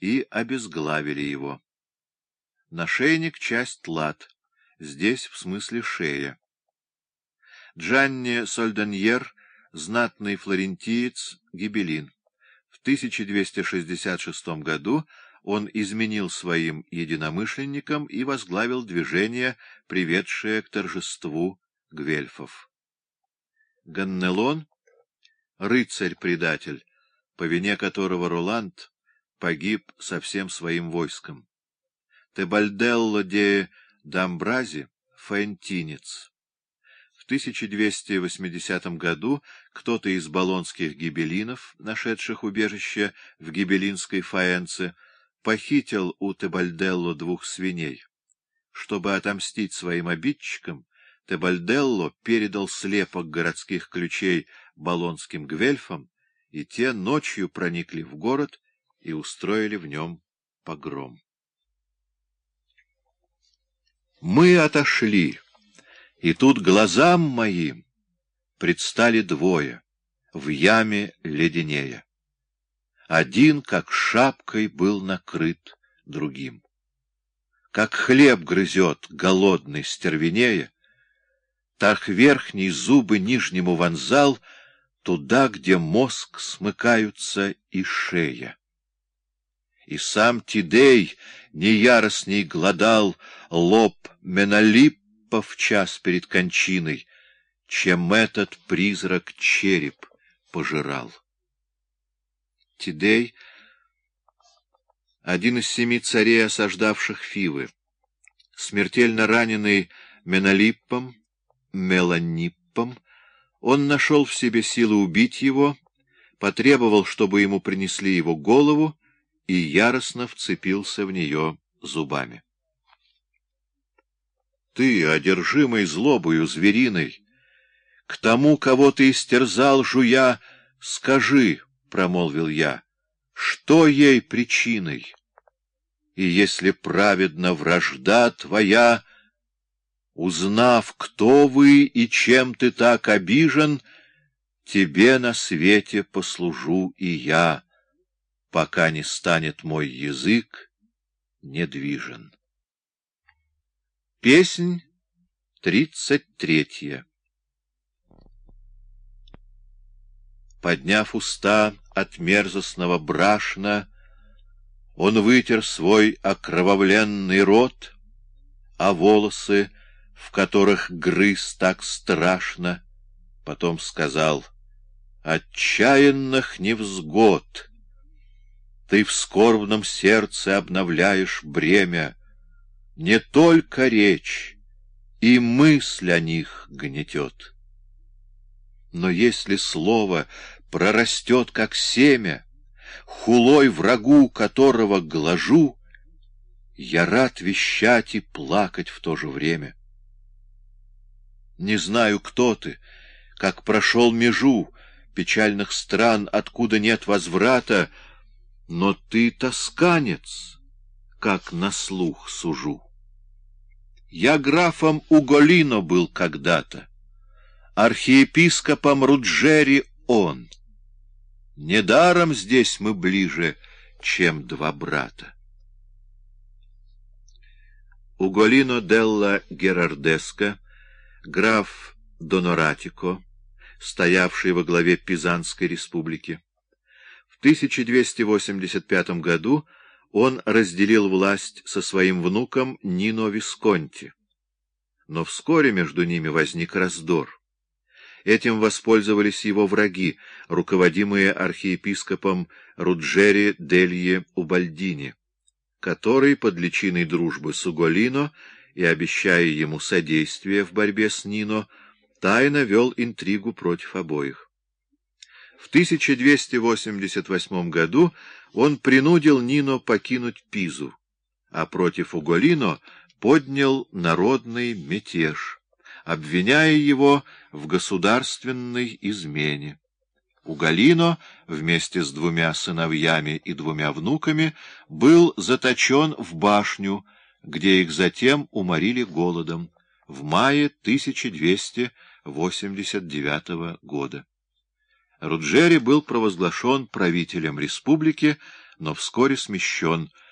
и обезглавили его. Нашейник — часть лад, здесь в смысле шея. Джанни Сольденьер, знатный флорентиец, гибелин. В 1266 году он изменил своим единомышленникам и возглавил движение, приведшее к торжеству гвельфов. Ганнелон — рыцарь-предатель, по вине которого Роланд погиб со всем своим войском. Тебальделло де Дамбрази — фаентинец. В 1280 году кто-то из болонских гибелинов, нашедших убежище в гибелинской Фаэнце, похитил у Тебальделло двух свиней. Чтобы отомстить своим обидчикам, Тебальделло передал слепок городских ключей болонским гвельфам, и те ночью проникли в город и устроили в нем погром. Мы отошли, и тут глазам моим предстали двое, в яме леденея. Один, как шапкой, был накрыт другим. Как хлеб грызет голодный стервенея, так верхний зубы нижнему вонзал туда, где мозг смыкаются и шея. И сам Тидей неяростней гладал лоб Меналиппа в час перед кончиной, чем этот призрак череп пожирал. Тидей — один из семи царей, осаждавших Фивы, смертельно раненый Меналиппом, Меланиппом, он нашел в себе силы убить его, потребовал, чтобы ему принесли его голову, и яростно вцепился в нее зубами. Ты, одержимый злобою звериной, к тому, кого ты истерзал, жуя, скажи, — промолвил я, — что ей причиной? И если праведна вражда твоя, Узнав, кто вы и чем ты так обижен, Тебе на свете послужу и я, Пока не станет мой язык недвижен. Песнь тридцать третья Подняв уста от мерзостного брашна, Он вытер свой окровавленный рот, А волосы в которых грыз так страшно, потом сказал, «Отчаянных невзгод! Ты в скорбном сердце обновляешь бремя, не только речь, и мысль о них гнетет. Но если слово прорастет, как семя, хулой врагу, которого глажу, я рад вещать и плакать в то же время. Не знаю, кто ты, как прошел межу печальных стран, откуда нет возврата, но ты тосканец, как на слух сужу. Я графом Уголино был когда-то, архиепископом Руджери он. Недаром здесь мы ближе, чем два брата. Уголино Делла Герардеско граф Доноратико, стоявший во главе Пизанской республики. В 1285 году он разделил власть со своим внуком Нино Висконти. Но вскоре между ними возник раздор. Этим воспользовались его враги, руководимые архиепископом Руджери Делье Убальдини, который под личиной дружбы с Уголино и, обещая ему содействие в борьбе с Нино, тайно вел интригу против обоих. В 1288 году он принудил Нино покинуть Пизу, а против Уголино поднял народный мятеж, обвиняя его в государственной измене. Уголино вместе с двумя сыновьями и двумя внуками был заточен в башню, где их затем уморили голодом в мае 1289 года. Руджери был провозглашен правителем республики, но вскоре смещен